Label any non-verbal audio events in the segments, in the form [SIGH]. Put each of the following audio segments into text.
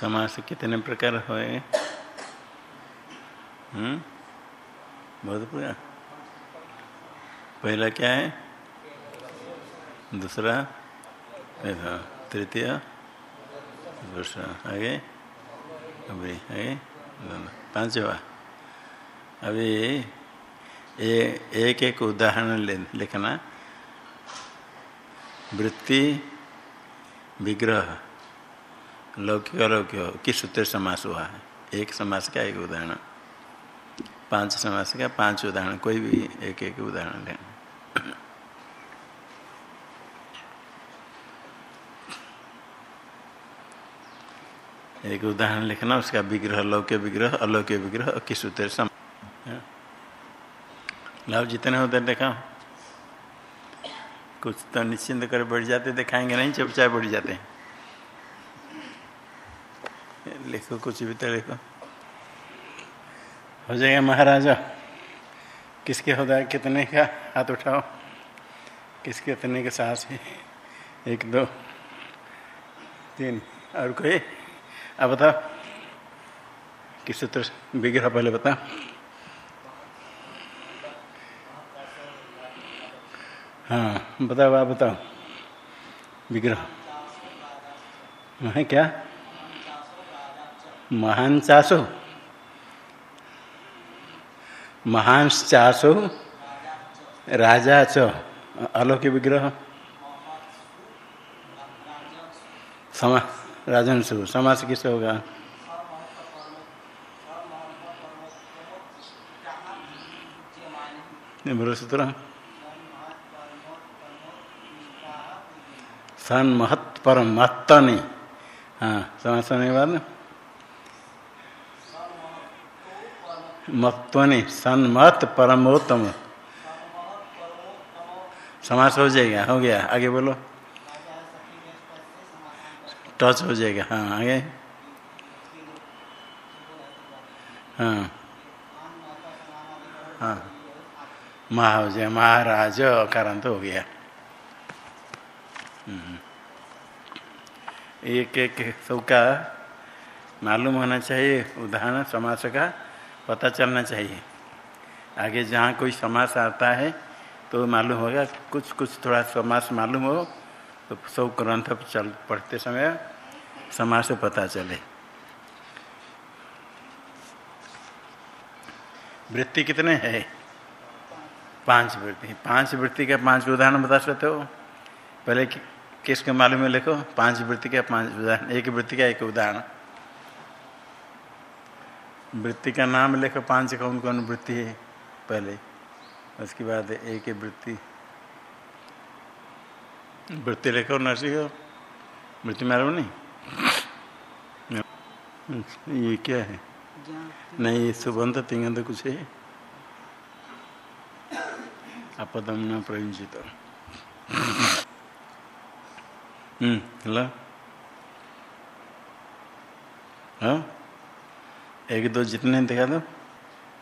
समास कितने प्रकार हुए? हम्म? बहुत प्रकार पहला क्या है? दूसरा तृतीय, दूसरा, आगे, अभी, आगे पांचवा। अभी ये एक एक उदाहरण ले, लिखना। वृत्ति, विग्रह। लौकिक अलौकिक किस सूत्र समास हुआ है? एक समास का एक उदाहरण? पाँच समास का पाँच उदाहरण, कोई भी एक एक उदाहरण लें एक उदाहरण लिखना, उसका विग्रह लौक्य विग्रह अलौक्य विग्रह किस सूत्र सम लाभ जितने होते देखा। कुछ तो निश्चिंत कर बढ़ जाते, दिखाएँगे नहीं, चुपचाप बढ़ जाते। हैं लिखो, कुछ भी तो लिखो। हो जाएगा महाराजा। किसके होता है कितने का हाथ उठाओ? किसके कितने के साहस है? एक, दो, तीन, और कोई? अब बताओ। किस सूत्र विग्रह पहले बताओ। हाँ बताओ, आप बताओ। विग्रह। क्या? महान चासो। महान चासो। राजा च। अलौकिक विग्रह। समा राजंसु समास किस होगा? सूत्र सन महत् परम महत्ता नहीं हाँ समास होने के बाद मत्वनि सन्मत परमोत्तम। समास हो जाएगा, हो गया। आगे बोलो। टच हो जाएगा हाँ आगे। हाँ। हाँ। महा हो जाए महाराज अकारांत हो गया। एक एक सबका मालूम होना चाहिए, उदाहरण समास का। पता चलना चाहिए। आगे जहाँ कोई समास आता है तो मालूम होगा कुछ कुछ थोड़ा समास मालूम हो तो सब ग्रंथ चल पढ़ते समय समास पता चले। वृत्ति कितने हैं? पाँच वृत्ति। पाँच वृत्ति का पाँच उदाहरण बता सकते हो? पहले किसके मालूम है? लिखो। पाँच वृत्ति का पाँच उदाहरण। एक वृत्ति का एक उदाहरण। वृत्ति का नाम लेकर पाँच कौन कौन वृत्ति है पहले। उसके बाद एक वृत्ति। वृत्ति लेकर नरसिंह वृत्ति मारो नहीं? ये क्या है? नहीं ये सुबंध तिंगंध कुछ है? अपदम न प्रयुंजित हम्म हेलो हाँ? एक दो जितने दिखा दो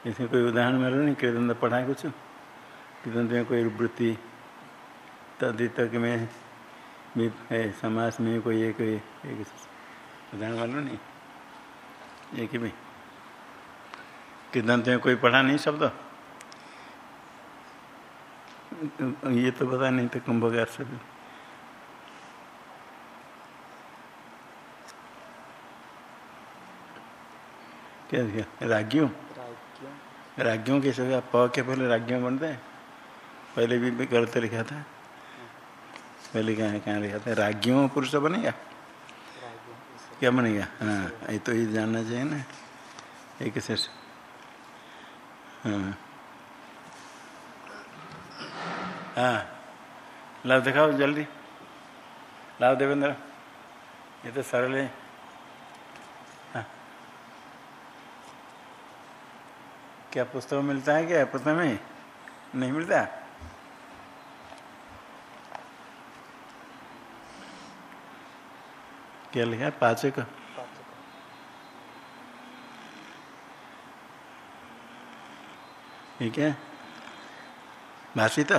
इसमें कोई उदाहरण मेरे नहीं कीर्तन तो पढ़ाए कुछ। कीर्तन में कोई वृत्ति तक में भी है समाज में कोई एक एक उदाहरण मालूम नहीं। एक ही भी कीर्तन में कोई पढ़ा नहीं शब्द। ये तो पता नहीं था कुंभकार से क्या दिया? राज्यों के सब प के पहले राज्यों बनते हैं? पहले भी, करते लिखा था पहले कहाँ कहाँ लिखा था राज्यों पुरुष बनेगा क्या बनेगा हाँ ये तो ये जानना चाहिए ना। एक से हाँ। हाँ। लाभ दिखाओ जल्दी। लाभ देवेंद्र। ये तो सरल है। क्या पुस्तक मिलता है क्या पुस्तक में? नहीं मिलता? क्या लिखा पाँच का ठीक है भाषी तो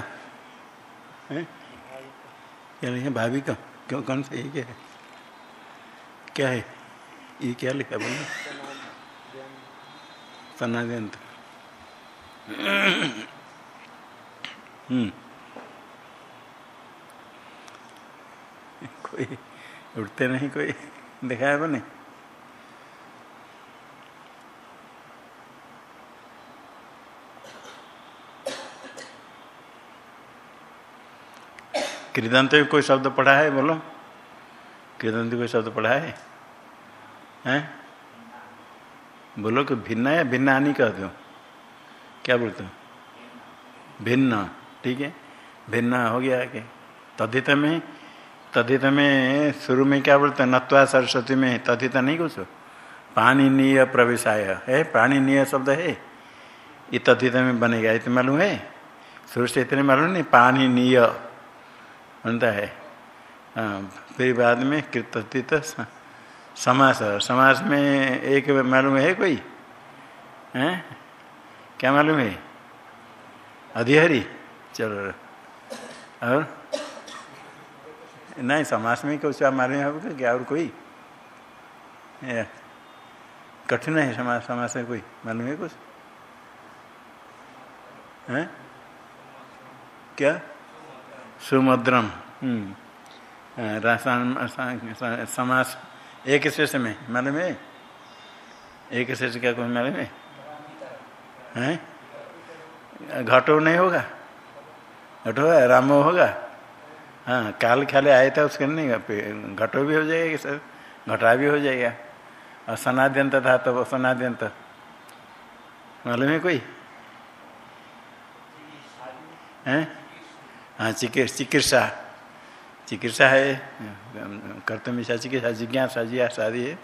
क्या लिखा भाभी का क्यों? कौन से? ये क्या है? क्या है? ये क्या लिखा बोलो। सनाद्यंत कोई उठते नहीं कोई? देखा है बने कृदंत में कोई शब्द पढ़ा है? बोलो। कृदंत कोई शब्द पढ़ा है? हैं? बोलो कि भिन्न या भिन्न आनी कहते हो क्या बोलते हो? भिन्न, ठीक है? भिन्न हो गया कि तद्धित में तद्धित में शुरू में क्या बोलते हैं? नत्वा सरस्वती में तद्धित नहीं कुछ? पानी नीय प्रवेशाय। है पानी नीय शब्द है। ये तद्धित में बनेगा, इतने मालूम है? शुरू से इतने मालूम नहीं पानी नीय बनता है। हाँ फिर बाद में कृतित समास। समास में एक मालूम है कोई? हैं? क्या मालूम है? अधिहरी। चलो। और? नहीं, समाज में कुछ मालूम है क्या? और कोई? कठिन है समाज समाज में कोई? मालूम है कुछ? हैं? क्या? सुमद्रम। रासायन समास एक शेष में। मालूम है? एक शेष क्या कोई मालूम है? हैं? घटो नहीं होगा? घटो है, रामो होगा? हाँ काल खाले आए था उसके नहीं घटो भी हो जाएगा, सर। घटा भी हो जाएगा। और सनाद्यंत था तो सनाद्यंत मालूम है कोई? हैं? हाँ चिकित्सा चिकित्सा। है। कर्तव्य चिकित्सा, जिज्ञासा जिज्ञासा आदि है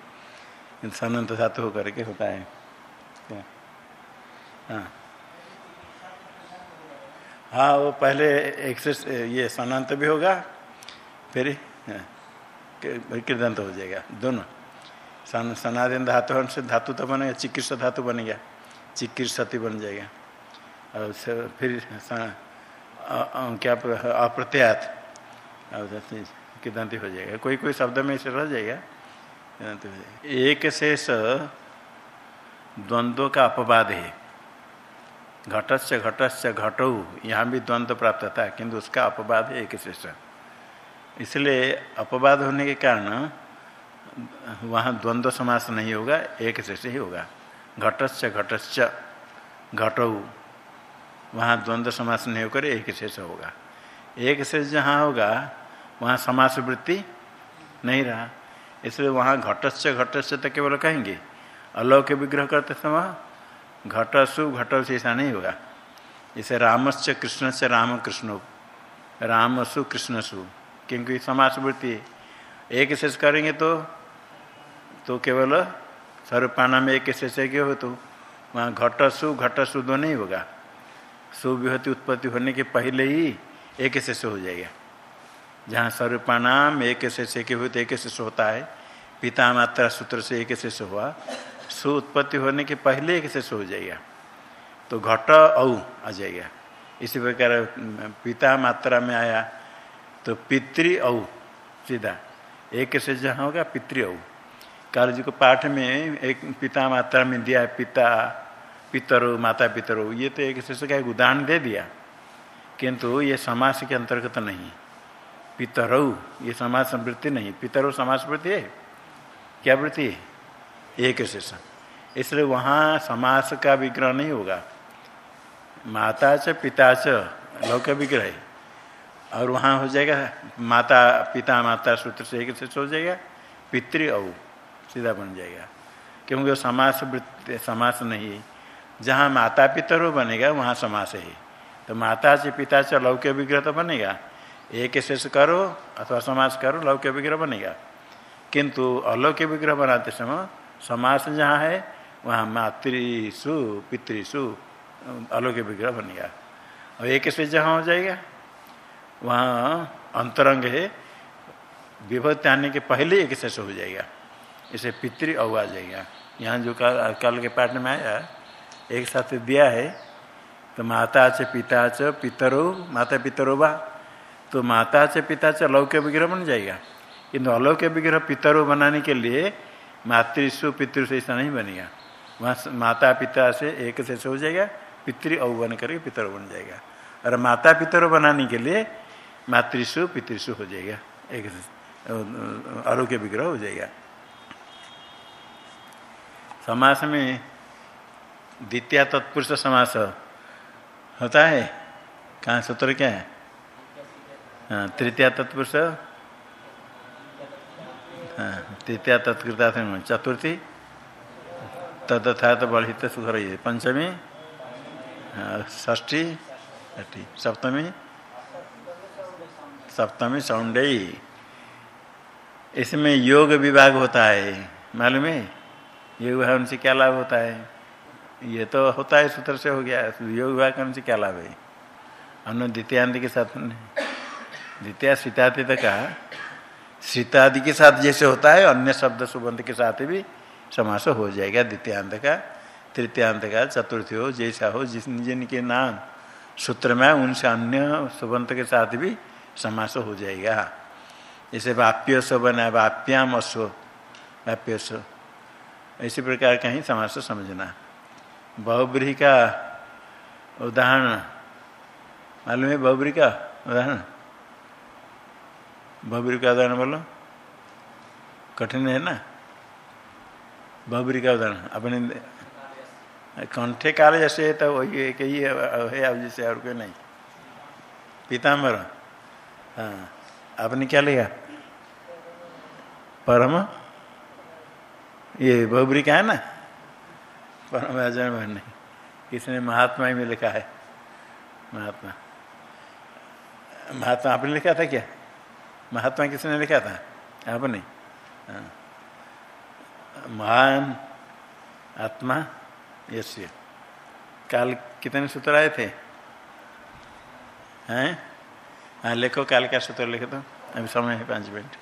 सनंत धातु होकर के होता है। हाँ। हाँ वो पहले एक से, ये सनांत भी होगा, फिर कृदंत हो जाएगा, दोनों। सन सनादिन धातु से धातु तो बनेगा, चिकित्सा धातु बनेगा चिकित्सती बन जाएगा। और फिर क्या अप्रत्यात किदांति हो जाएगा। कोई कोई शब्द में ऐसे रह जाएगा हो जाएगा। एक शेष द्वंद्व का अपवाद है। घटस्य घटस्य घटो, यहाँ भी द्वंद्व प्राप्त था किंतु उसका अपवाद है एक शेष इसलिए अपवाद होने के कारण वहाँ द्वंद्व समास नहीं होगा, एक शेष ही होगा। घटस्य घटस्य घटो, वहाँ द्वंद्व समास नहीं होकर एक शेष होगा। एक शेष जहाँ होगा, वहाँ समास वृत्ति नहीं रहा। इसलिए वहाँ घटस्य घटस्य तो केवल कहेंगे। अलौक्य विग्रह करते समय घटसु घट से ऐसा नहीं होगा। जैसे रामस्य कृष्ण से राम कृष्ण, रामसु कृष्णसु। क्योंकि समास वृत्ति एक शेष करेंगे तो तो केवल स्वरूपाना में एक शेष क्यों हो तो वहाँ घटसु घटसु दो नहीं होगा। सुविहति उत्पत्ति होने के पहले ही एक शेष हो जाएगा। जहाँ स्वरूपानाम एक शेष के हुए तो एक शेष होता है। पिता मात्रा सूत्र से एक शेष हुआ। सु उत्पत्ति होने के पहले एक शेष हो जाएगा। तो घट औ आ जाएगा। इसी प्रकार पिता मात्रा में आया तो पितृ औ, सीधा। एक से जहाँ होगा, पितृ औ। काल जी को पाठ में एक पिता मात्रा में दिया, पिता, पितरो, माता पितरो, ये तो एक शेष का एक उदाहरण दे दिया। किंतु ये समास के अंतर्गत नहीं। पितरऊ ये समाज वृत्ति नहीं। पितरो समाज वृत्ति है। क्या वृत्ति एक शेष इसलिए वहाँ समास का विग्रह नहीं होगा। माता च, पिता च, लौक विग्रह और वहाँ हो जाएगा, माता, पिता माता सूत्र से एक शेष हो जाएगा, पितृ औ, सीधा बन जाएगा। क्योंकि वो समास वृत्ति, समास नहीं है। जहाँ माता पितरो बनेगा, वहाँ समास है। तो माता से पिता से लौक्य विग्रह तो बनेगा। एक शेष करो अथवा समास करो लौक्य विग्रह बनेगा। किंतु अलौक्य विग्रह बनाते समय समास जहाँ है, वहाँ मातृसु, पितृसु अलौक्य विग्रह बनेगा और एक से जहाँ हो जाएगा, वहाँ अंतरंग है विभक्ति आने के पहले एक शेष हो जाएगा। इसे पितृ अव आ जाएगा। यहाँ जो कल कल के पाठ में आया, एक साथ दिया है तो माता च, पिता च, पितरो, माता पितरो बा तो माता च, पिता च अलौक्य विग्रह बन जाएगा। किंतु अलौक्य विग्रह पितरो बनाने के लिए मातृसु पितृसु ऐसा नहीं बनेगा। वहाँ माता पिता से एक से हो जाएगा, पितृ औ बन करके पितर बन जाएगा। और माता पितर बनाने के लिए मातृसु पितृसु हो जाएगा, एक आरोग्य विग्रह हो जाएगा। समास में द्वितीय तत्पुरुष समास होता है? कहाँ सूत्र क्या है हाँ तृतीय तत्पुरुष तृतीय तत्कृता चतुर्थी। तदथा तो बढ़ित सुख रही पंचमी ष्ठी ष्ठी सप्तमी सप्तमी सौंडई इसमें योग विभाग होता है, मालूम है? योग विभाग उनसे क्या लाभ होता है? ये तो होता है, सूत्र से हो गया। योग विभाग करने से क्या लाभ है? अनु द्वितीयांत के साथ द्वितीय सीतादि तक कहा सीतादि के साथ जैसे होता है, अन्य शब्द सुबंध के साथ भी समास हो जाएगा, द्वितीयांत का। तृतीयांत का, चतुर्थी हो, जैसा हो, जिस जिनके नाम सूत्र में उनसे अन्य सुबंत के साथ भी समास हो जाएगा। जैसे वाप्य स्व बना, वाप्याम अश्व वाप्य स्व इसी प्रकार का ही समास समझना। बहुब्रीही का उदाहरण, मालूम है बहुब्री का उदाहरण? बहुब्री का उदाहरण बोलो। कठिन है ना? बहुब्री का उदाहरण अपने कंठे काले जैसे है तो वही एक ही है अब जैसे और कोई नहीं। पीताम्बर हाँ आपने क्या लिया? परम? ये बहुबरी का है ना? परम अजन नहीं किसने महात्मा ही में लिखा है। महात्मा। महात्मा आपने लिखा था क्या? महात्मा किसने लिखा था? आपने? हाँ। महान आत्मा यश्य। काल कितने सूत्र आए थे? हैं? हाँ लिखो काल का सूत्र लिखे तो अभी समय है पाँच मिनट।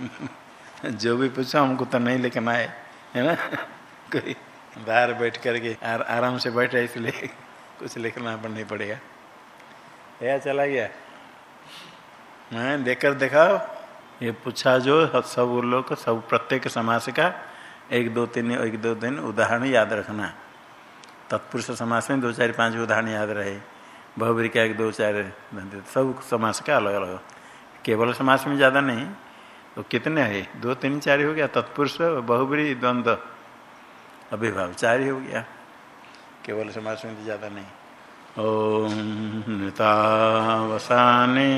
[LAUGHS] जो भी पूछो हमको तो नहीं लिखना है है ना? [LAUGHS] कोई बाहर बैठ करके आर, आराम से बैठे इसलिए [LAUGHS] कुछ लिखना नहीं पड़ेगा। या चला गया। मैं देखकर दिखाओ। ये पूछा जो, सब लोग सब प्रत्येक समास का एक दो तीन, एक दो दिन उदाहरण याद रखना। तत्पुरुष समास में दो, चार, पाँच उदाहरण याद रहे। बहुबरी का एक दो, चार, सब समास का अलग अलग। केवल समास में ज़्यादा नहीं तो कितने है? दो, तीन, चार हो गया। तत्पुरुष, बहुबरी द्वंद्व अभिभाव, चार ही हो गया। केवल समास में तो ज़्यादा नहीं। ओम नृतावसाने